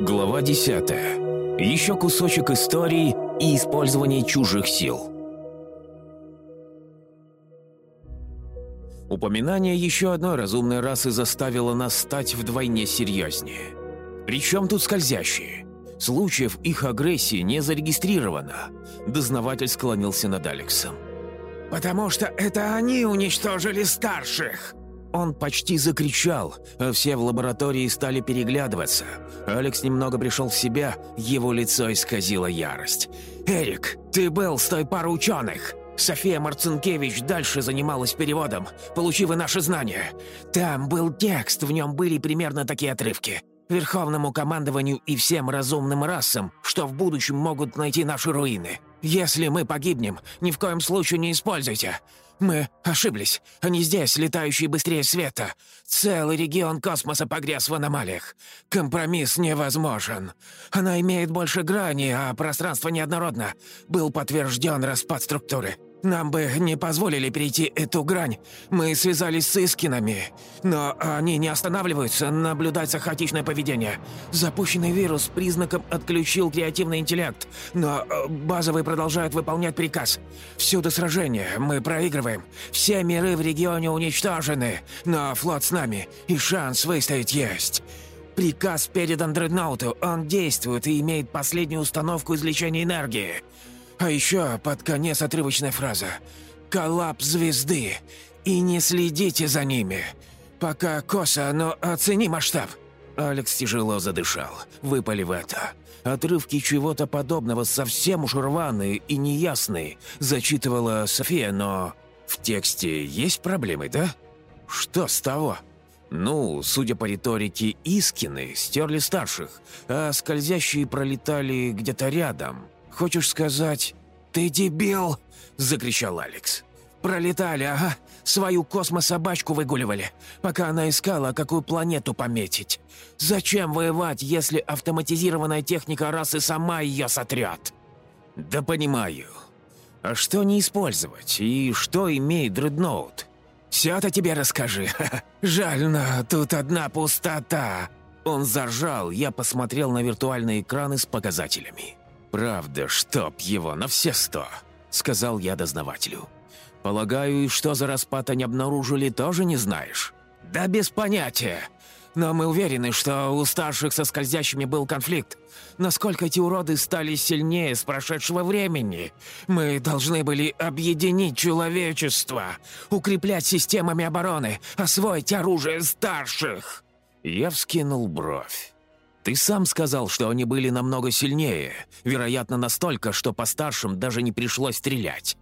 Глава 10. Еще кусочек истории и использование чужих сил. Упоминание еще одной разумной расы заставило нас стать вдвойне серьезнее. Причем тут скользящие? Случаев их агрессии не зарегистрировано. Дознаватель склонился над Алексом. «Потому что это они уничтожили старших!» Он почти закричал, а все в лаборатории стали переглядываться. Алекс немного пришел в себя, его лицо исказило ярость. «Эрик, ты был с той парой ученых!» София Марцинкевич дальше занималась переводом, получив и наши знания. Там был текст, в нем были примерно такие отрывки. Верховному командованию и всем разумным расам, что в будущем могут найти наши руины. Если мы погибнем, ни в коем случае не используйте. Мы ошиблись. Они здесь, летающие быстрее света. Целый регион космоса погряз в аномалиях. Компромисс невозможен. Она имеет больше граней, а пространство неоднородно. Был подтвержден распад структуры. Нам бы не позволили перейти эту грань. Мы связались с Искинами, но они не останавливаются, наблюдается хаотичное поведение. Запущенный вирус признаком отключил креативный интеллект, но э, базовые продолжают выполнять приказ. Всюду сражения, мы проигрываем. Все миры в регионе уничтожены, но флот с нами, и шанс выстоять есть. Приказ передан Дредноуту, он действует и имеет последнюю установку извлечения энергии. А еще под конец отрывочная фраза «Коллапс звезды, и не следите за ними. Пока косо, но оцени масштаб». Алекс тяжело задышал, выпалив это. Отрывки чего-то подобного совсем уж рваные и неясные, зачитывала София, но... В тексте есть проблемы, да? Что с того? Ну, судя по риторике, Искины стерли старших, а скользящие пролетали где-то рядом. Хочешь сказать...» «Ты дебил!» – закричал Алекс. «Пролетали, ага. Свою космособачку выгуливали, пока она искала, какую планету пометить. Зачем воевать, если автоматизированная техника расы сама ее сотрет?» «Да понимаю. А что не использовать? И что имеет дредноут?» «Все-то тебе расскажи. Жаль, но тут одна пустота». Он заржал, я посмотрел на виртуальные экраны с показателями. «Правда, чтоб его на все сто», — сказал я дознавателю. «Полагаю, и что за распад они обнаружили, тоже не знаешь?» «Да без понятия. Но мы уверены, что у старших со скользящими был конфликт. Насколько эти уроды стали сильнее с прошедшего времени? Мы должны были объединить человечество, укреплять системами обороны, освоить оружие старших». Я вскинул бровь. Ты сам сказал, что они были намного сильнее. Вероятно, настолько, что по старшим даже не пришлось стрелять.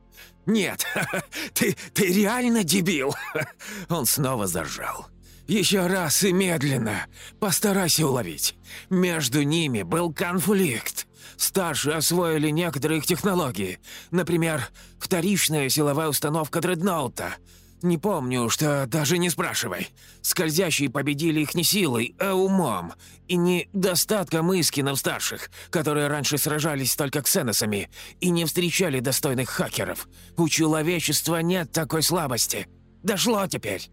«Нет, ты, ты реально дебил!» Он снова заржал. «Еще раз и медленно. Постарайся уловить. Между ними был конфликт. Старшие освоили некоторые их технологии. Например, вторичная силовая установка дредноута — «Не помню, что даже не спрашивай. Скользящие победили их не силой, а умом. И не достатком Искинов-старших, которые раньше сражались только ксеносами и не встречали достойных хакеров. У человечества нет такой слабости. Дошло теперь.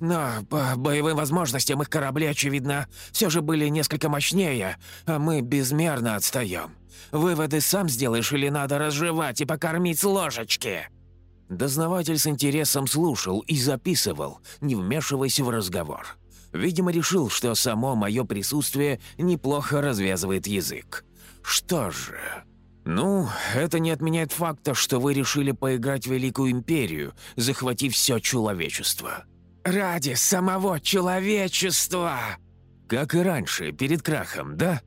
Но по боевым возможностям их корабли, очевидно, все же были несколько мощнее, а мы безмерно отстаем. Выводы сам сделаешь или надо разжевать и покормить ложечки?» Дознаватель с интересом слушал и записывал, не вмешиваясь в разговор. Видимо, решил, что само мое присутствие неплохо развязывает язык. Что же... Ну, это не отменяет факта, что вы решили поиграть в Великую Империю, захватив все человечество. «Ради самого человечества!» Как и раньше, перед крахом, да?»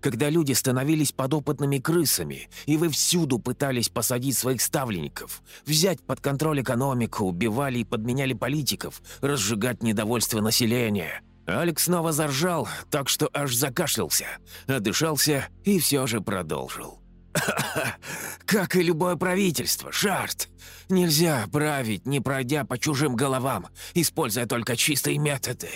Когда люди становились подопытными крысами, и вы всюду пытались посадить своих ставленников, взять под контроль экономику, убивали и подменяли политиков, разжигать недовольство населения. Алекс снова заржал, так что аж закашлялся, отдышался и все же продолжил. «Как и любое правительство, Шарт. Нельзя править, не пройдя по чужим головам, используя только чистые методы.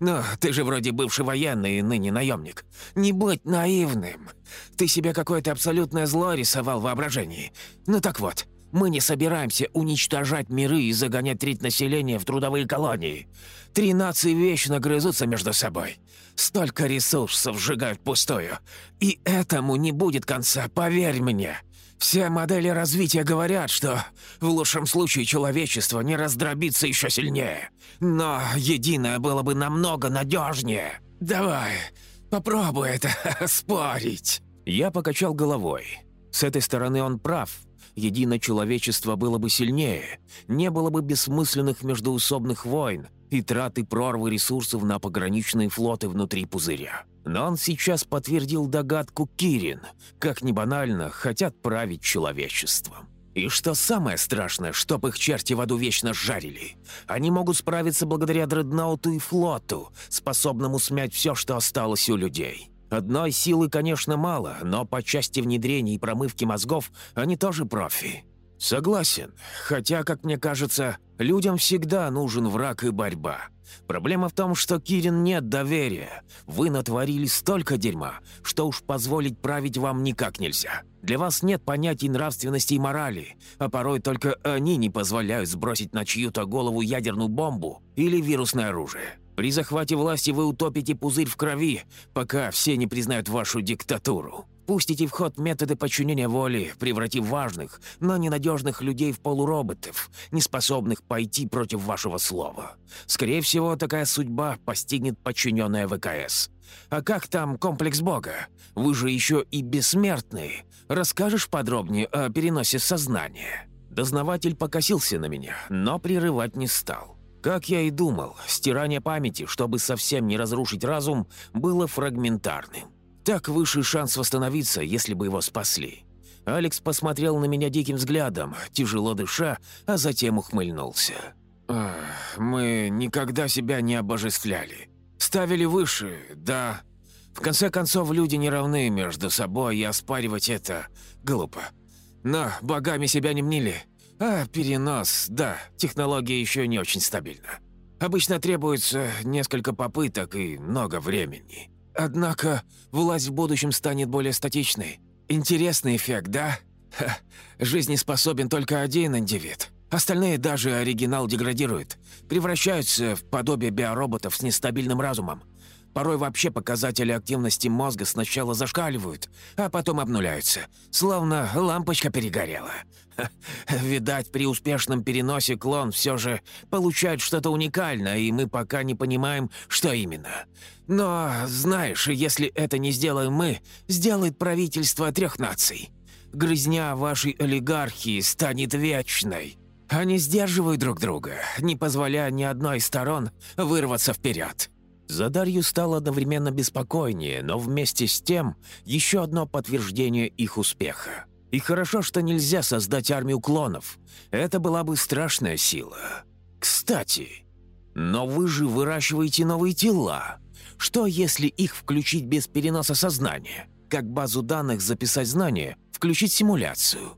Но ты же вроде бывший военный и ныне наемник. Не будь наивным. Ты себе какое-то абсолютное зло рисовал в воображении. Ну так вот, мы не собираемся уничтожать миры и загонять треть населения в трудовые колонии. Три нации вечно грызутся между собой. Столько ресурсов сжигают пустую. И этому не будет конца, поверь мне. Все модели развития говорят, что в лучшем случае человечество не раздробится еще сильнее. Но единое было бы намного надежнее. Давай, попробуй это спорить. Я покачал головой. С этой стороны он прав. Единое человечество было бы сильнее, не было бы бессмысленных междоусобных войн и траты прорвы ресурсов на пограничные флоты внутри пузыря. Но он сейчас подтвердил догадку Кирин. Как ни банально, хотят править человечеством. И что самое страшное, чтоб их черти в аду вечно жарили. Они могут справиться благодаря дредноуту и флоту, способному смять все, что осталось у людей. Одной силы, конечно, мало, но по части внедрения и промывки мозгов они тоже профи. Согласен, хотя, как мне кажется, людям всегда нужен враг и борьба. Проблема в том, что Кирин нет доверия. Вы натворили столько дерьма, что уж позволить править вам никак нельзя. Для вас нет понятий нравственности и морали, а порой только они не позволяют сбросить на чью-то голову ядерную бомбу или вирусное оружие. При захвате власти вы утопите пузырь в крови, пока все не признают вашу диктатуру. Пустите в ход методы подчинения воли, превратив важных, но ненадежных людей в полуроботов, не способных пойти против вашего слова. Скорее всего, такая судьба постигнет подчиненная ВКС. А как там комплекс Бога? Вы же еще и бессмертные. Расскажешь подробнее о переносе сознания?» Дознаватель покосился на меня, но прерывать не стал. Как я и думал, стирание памяти, чтобы совсем не разрушить разум, было фрагментарным. Так высший шанс восстановиться, если бы его спасли. Алекс посмотрел на меня диким взглядом, тяжело дыша, а затем ухмыльнулся. «Мы никогда себя не обожествляли. Ставили выше, да. В конце концов, люди не равны между собой, и оспаривать это глупо. Но богами себя не мнили. А перенос, да, технология еще не очень стабильна. Обычно требуется несколько попыток и много времени. Однако власть в будущем станет более статичной. Интересный эффект, да? Жизнеспособен только один индивид. Остальные даже оригинал деградируют, превращаются в подобие биороботов с нестабильным разумом. Порой вообще показатели активности мозга сначала зашкаливают, а потом обнуляются, словно лампочка перегорела. Видать, при успешном переносе клон все же получает что-то уникальное, и мы пока не понимаем, что именно. Но, знаешь, если это не сделаем мы, сделает правительство трех наций. Грызня вашей олигархии станет вечной. Они сдерживают друг друга, не позволяя ни одной из сторон вырваться вперед. За Дарью стало одновременно беспокойнее, но вместе с тем еще одно подтверждение их успеха. И хорошо, что нельзя создать армию клонов. Это была бы страшная сила. Кстати, но вы же выращиваете новые тела. Что, если их включить без переноса сознания? Как базу данных записать знания, включить симуляцию?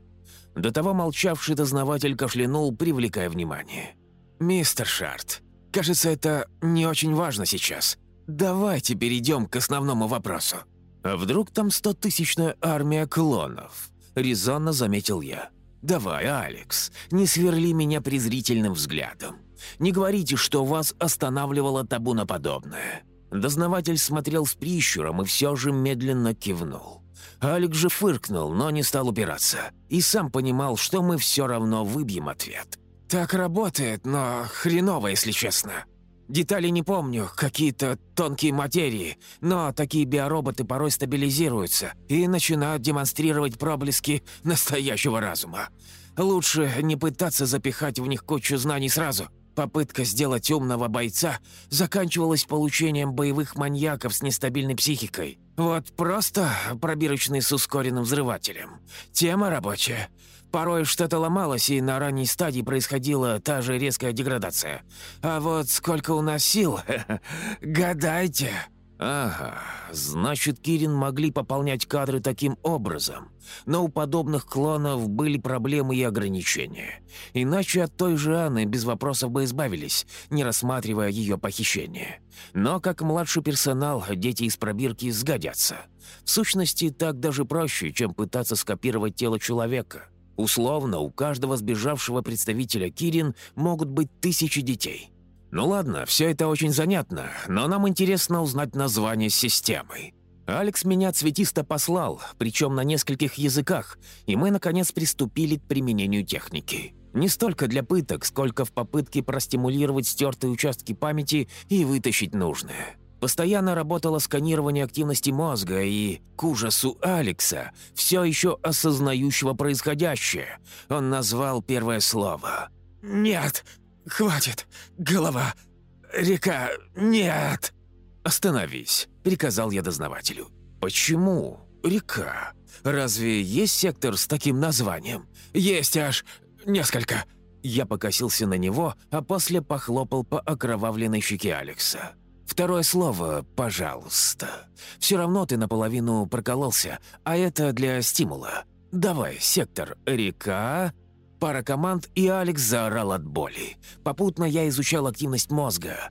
До того молчавший дознаватель кашлянул, привлекая внимание. «Мистер Шарт, Кажется, это не очень важно сейчас. Давайте перейдем к основному вопросу. А вдруг там стотысячная армия клонов? Резонно заметил я. Давай, Алекс, не сверли меня презрительным взглядом. Не говорите, что вас останавливало табу на подобное. Дознаватель смотрел с прищуром и все же медленно кивнул. Алекс же фыркнул, но не стал упираться. И сам понимал, что мы все равно выбьем ответ. «Так работает, но хреново, если честно. Детали не помню, какие-то тонкие материи, но такие биороботы порой стабилизируются и начинают демонстрировать проблески настоящего разума. Лучше не пытаться запихать в них кучу знаний сразу. Попытка сделать умного бойца заканчивалась получением боевых маньяков с нестабильной психикой. Вот просто пробирочный с ускоренным взрывателем. Тема рабочая. Порой что-то ломалось, и на ранней стадии происходила та же резкая деградация. А вот сколько у нас сил, гадайте. Ага, значит, Кирин могли пополнять кадры таким образом. Но у подобных клонов были проблемы и ограничения. Иначе от той же Анны без вопросов бы избавились, не рассматривая ее похищение. Но как младший персонал, дети из пробирки сгодятся. В сущности, так даже проще, чем пытаться скопировать тело человека. Условно, у каждого сбежавшего представителя Кирин могут быть тысячи детей. Ну ладно, все это очень занятно, но нам интересно узнать название системы. Алекс меня цветисто послал, причем на нескольких языках, и мы, наконец, приступили к применению техники. Не столько для пыток, сколько в попытке простимулировать стертые участки памяти и вытащить нужное. Постоянно работало сканирование активности мозга и, к ужасу Алекса, все еще осознающего происходящее, он назвал первое слово. «Нет, хватит, голова, река, нет!» «Остановись», — приказал я дознавателю. «Почему река? Разве есть сектор с таким названием?» «Есть аж несколько». Я покосился на него, а после похлопал по окровавленной щеке Алекса. Второе слово «пожалуйста». Все равно ты наполовину прокололся, а это для стимула. Давай, сектор «Река», Пара команд, и Алекс заорал от боли. Попутно я изучал активность мозга.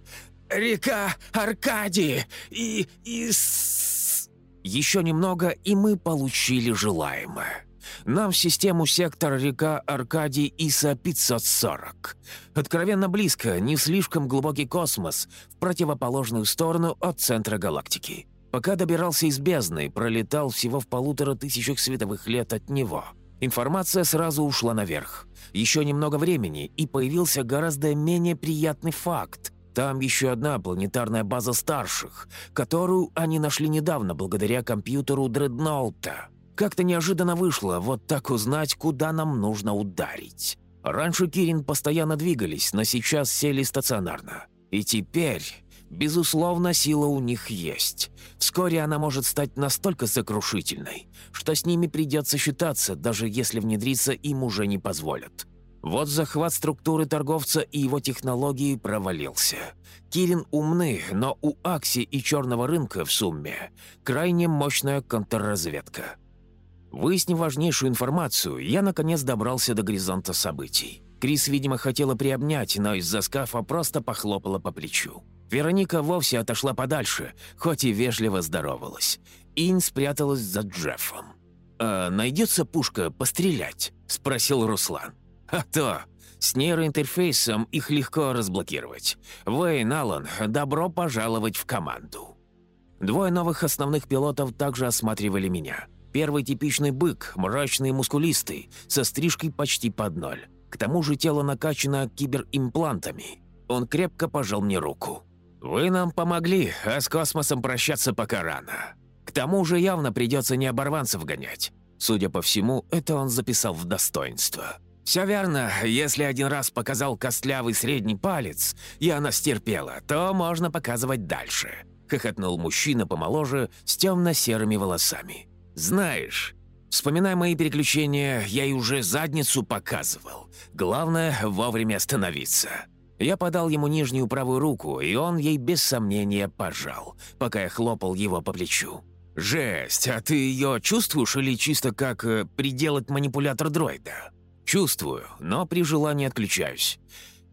«Река Аркадии и... и... с...» Еще немного, и мы получили желаемое. Нам в систему сектор река Аркадий ИСа-540. Откровенно близко, не слишком глубокий космос, в противоположную сторону от центра галактики. Пока добирался из бездны, пролетал всего в полутора тысячах световых лет от него. Информация сразу ушла наверх. Еще немного времени, и появился гораздо менее приятный факт. Там еще одна планетарная база старших, которую они нашли недавно благодаря компьютеру Дредноута. Как-то неожиданно вышло вот так узнать, куда нам нужно ударить. Раньше Кирин постоянно двигались, но сейчас сели стационарно. И теперь, безусловно, сила у них есть. Вскоре она может стать настолько сокрушительной, что с ними придется считаться, даже если внедриться им уже не позволят. Вот захват структуры торговца и его технологии провалился. Кирин умны, но у Акси и черного рынка в сумме крайне мощная контрразведка. Выяснив важнейшую информацию, я наконец добрался до горизонта событий. Крис, видимо, хотела приобнять, но из-за скафа просто похлопала по плечу. Вероника вовсе отошла подальше, хоть и вежливо здоровалась. Ин спряталась за Джеффом. «А найдется пушка пострелять?» – спросил Руслан. «А то! С нейроинтерфейсом их легко разблокировать. Вейн, Аллан, добро пожаловать в команду». Двое новых основных пилотов также осматривали меня – Первый типичный бык, мрачный и мускулистый, со стрижкой почти под ноль. К тому же тело накачано киберимплантами. Он крепко пожал мне руку. «Вы нам помогли, а с космосом прощаться пока рано. К тому же явно придется не оборванцев гонять». Судя по всему, это он записал в достоинство. «Все верно, если один раз показал костлявый средний палец, и она стерпела, то можно показывать дальше», — хохотнул мужчина помоложе с темно-серыми волосами. «Знаешь, вспоминая мои переключения, я и уже задницу показывал. Главное — вовремя остановиться». Я подал ему нижнюю правую руку, и он ей без сомнения пожал, пока я хлопал его по плечу. «Жесть, а ты ее чувствуешь или чисто как э, приделать манипулятор дроида?» «Чувствую, но при желании отключаюсь».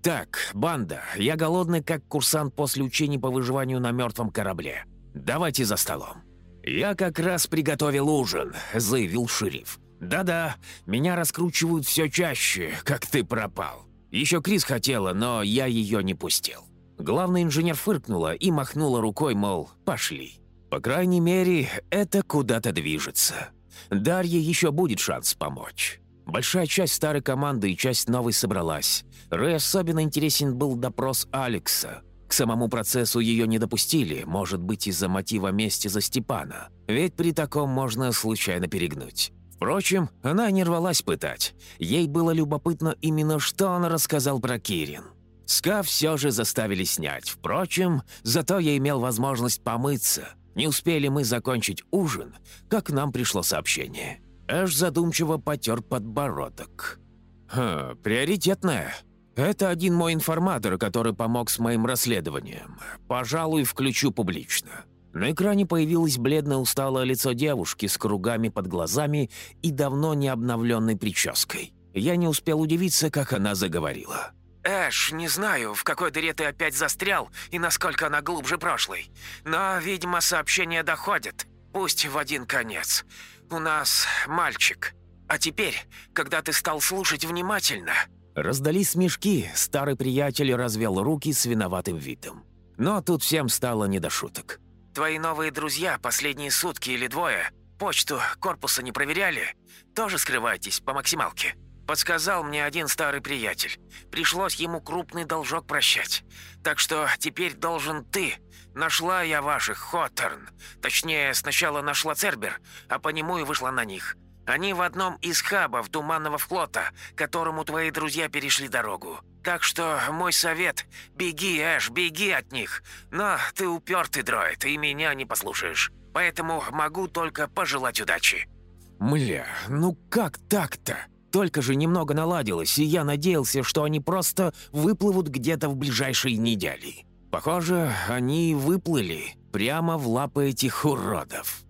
«Так, банда, я голодный, как курсант после учений по выживанию на мертвом корабле. Давайте за столом». «Я как раз приготовил ужин», — заявил шериф. «Да-да, меня раскручивают все чаще, как ты пропал. Еще Крис хотела, но я ее не пустил». Главный инженер фыркнула и махнула рукой, мол, пошли. По крайней мере, это куда-то движется. Дарье еще будет шанс помочь. Большая часть старой команды и часть новой собралась. Рэй особенно интересен был допрос Алекса. К самому процессу ее не допустили, может быть, из-за мотива мести за Степана. Ведь при таком можно случайно перегнуть. Впрочем, она не рвалась пытать. Ей было любопытно именно, что он рассказал про Кирин. Ска все же заставили снять. Впрочем, зато я имел возможность помыться. Не успели мы закончить ужин, как нам пришло сообщение. Эш задумчиво потер подбородок. «Хм, приоритетное. Это один мой информатор, который помог с моим расследованием. Пожалуй, включу публично». На экране появилось бледное усталое лицо девушки с кругами под глазами и давно не обновленной прической. Я не успел удивиться, как она заговорила. «Эш, не знаю, в какой дыре ты опять застрял и насколько она глубже прошлой. Но, видимо, сообщения доходят. Пусть в один конец. У нас мальчик. А теперь, когда ты стал слушать внимательно, Раздались смешки, старый приятель развел руки с виноватым видом. Но тут всем стало не до шуток. «Твои новые друзья последние сутки или двое почту корпуса не проверяли? Тоже скрывайтесь по максималке?» Подсказал мне один старый приятель. Пришлось ему крупный должок прощать. Так что теперь должен ты. Нашла я ваших, Хоттерн. Точнее, сначала нашла Цербер, а по нему и вышла на них. Они в одном из хабов Туманного флота, которому твои друзья перешли дорогу. Так что мой совет – беги, Эш, беги от них. Но ты упертый дроид, и меня не послушаешь. Поэтому могу только пожелать удачи». «Мля, ну как так-то?» Только же немного наладилось, и я надеялся, что они просто выплывут где-то в ближайшие недели. Похоже, они выплыли прямо в лапы этих уродов.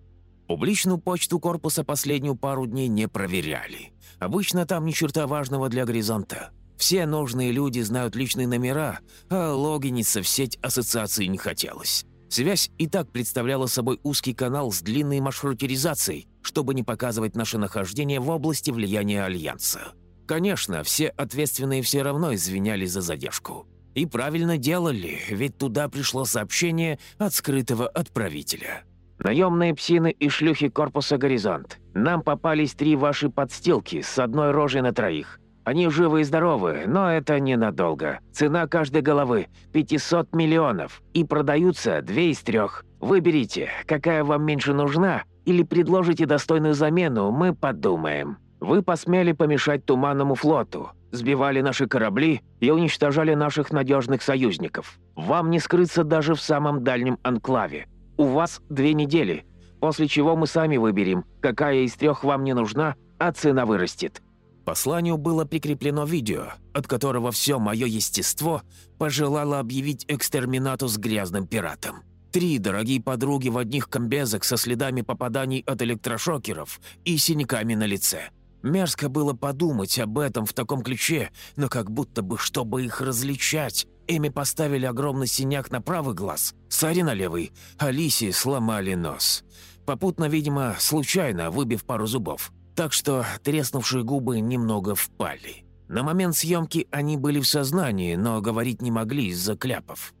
Публичную почту корпуса последнюю пару дней не проверяли. Обычно там ни черта важного для горизонта. Все нужные люди знают личные номера, а логиниться в сеть ассоциации не хотелось. Связь и так представляла собой узкий канал с длинной маршрутизацией, чтобы не показывать наше нахождение в области влияния Альянса. Конечно, все ответственные все равно извинялись за задержку. И правильно делали, ведь туда пришло сообщение от скрытого отправителя. «Наемные псины и шлюхи корпуса «Горизонт». Нам попались три ваши подстилки с одной рожей на троих. Они живы и здоровы, но это ненадолго. Цена каждой головы – 500 миллионов. И продаются две из трех. Выберите, какая вам меньше нужна, или предложите достойную замену, мы подумаем. Вы посмели помешать Туманному флоту, сбивали наши корабли и уничтожали наших надежных союзников. Вам не скрыться даже в самом дальнем анклаве. У вас две недели, после чего мы сами выберем, какая из трех вам не нужна, а цена вырастет посланию было прикреплено видео, от которого все мое естество пожелало объявить экстерминату с грязным пиратом. Три дорогие подруги в одних комбезах со следами попаданий от электрошокеров и синяками на лице. Мерзко было подумать об этом в таком ключе, но как будто бы, чтобы их различать, Эми поставили огромный синяк на правый глаз, Саре на левый, Алисе сломали нос. Попутно, видимо, случайно выбив пару зубов так что треснувшие губы немного впали. На момент съемки они были в сознании, но говорить не могли из-за кляпов.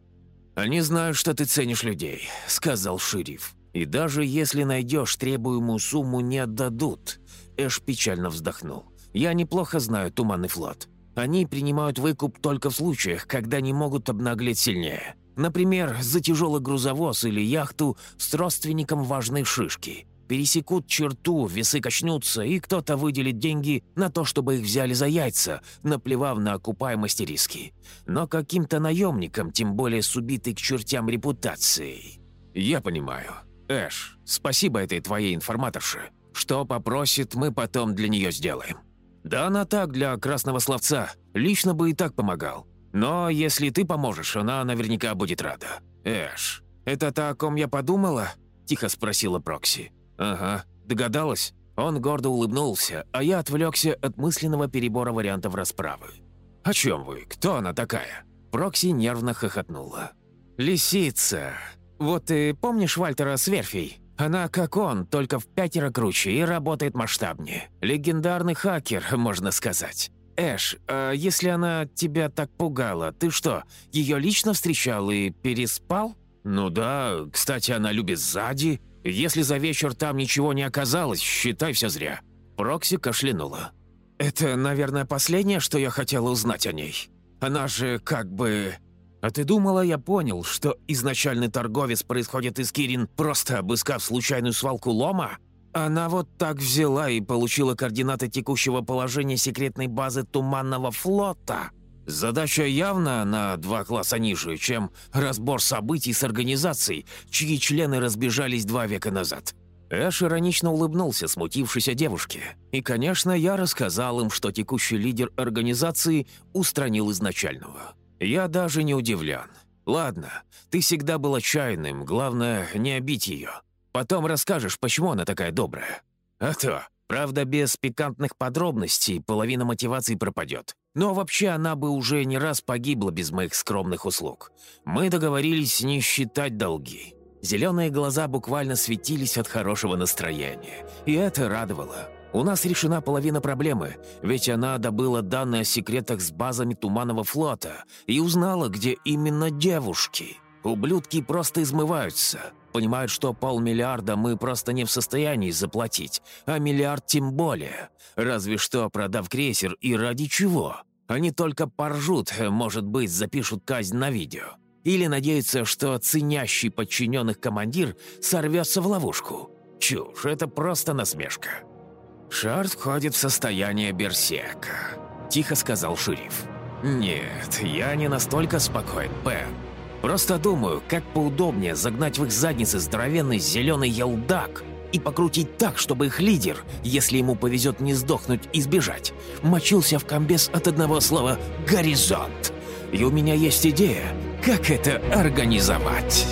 «Они знают, что ты ценишь людей», — сказал шериф. «И даже если найдешь требуемую сумму, не отдадут». Эш печально вздохнул. «Я неплохо знаю Туманный флот. Они принимают выкуп только в случаях, когда не могут обнаглеть сильнее. Например, за тяжелый грузовоз или яхту с родственником важной шишки пересекут черту, весы качнутся, и кто-то выделит деньги на то, чтобы их взяли за яйца, наплевав на окупаемость и риски. Но каким-то наемникам, тем более с убитой к чертям репутацией. Я понимаю. Эш, спасибо этой твоей информаторше. Что попросит, мы потом для нее сделаем. Да она так, для красного словца. Лично бы и так помогал. Но если ты поможешь, она наверняка будет рада. Эш, это та, о ком я подумала?» – тихо спросила Прокси. «Ага, догадалась?» Он гордо улыбнулся, а я отвлекся от мысленного перебора вариантов расправы. «О чем вы? Кто она такая?» Прокси нервно хохотнула. «Лисица. Вот ты помнишь Вальтера Сверфий? Она как он, только в пятеро круче и работает масштабнее. Легендарный хакер, можно сказать. Эш, а если она тебя так пугала, ты что, ее лично встречал и переспал?» «Ну да, кстати, она любит сзади, если за вечер там ничего не оказалось, считай все зря». Прокси кашлянула. «Это, наверное, последнее, что я хотела узнать о ней. Она же как бы...» «А ты думала, я понял, что изначальный торговец происходит из Кирин, просто обыскав случайную свалку лома?» Она вот так взяла и получила координаты текущего положения секретной базы Туманного флота. Задача явно на два класса ниже, чем разбор событий с организацией, чьи члены разбежались два века назад. Эш иронично улыбнулся смутившейся девушке. И, конечно, я рассказал им, что текущий лидер организации устранил изначального. Я даже не удивлен. Ладно, ты всегда был отчаянным, главное, не обить ее. Потом расскажешь, почему она такая добрая. А то, правда, без пикантных подробностей половина мотивации пропадет. Но вообще она бы уже не раз погибла без моих скромных услуг. Мы договорились не считать долги. Зеленые глаза буквально светились от хорошего настроения. И это радовало. У нас решена половина проблемы, ведь она добыла данные о секретах с базами Туманного флота и узнала, где именно девушки. Ублюдки просто измываются. Понимают, что полмиллиарда мы просто не в состоянии заплатить, а миллиард тем более. Разве что продав крейсер и ради чего. Они только поржут, может быть, запишут казнь на видео. Или надеются, что ценящий подчиненных командир сорвется в ловушку. Чушь, это просто насмешка. «Шарт входит в состояние берсерка», — тихо сказал шериф. «Нет, я не настолько спокоен, Пен. Просто думаю, как поудобнее загнать в их задницы здоровенный зеленый елдак и покрутить так, чтобы их лидер, если ему повезет не сдохнуть и сбежать, мочился в комбез от одного слова «горизонт». И у меня есть идея, как это организовать».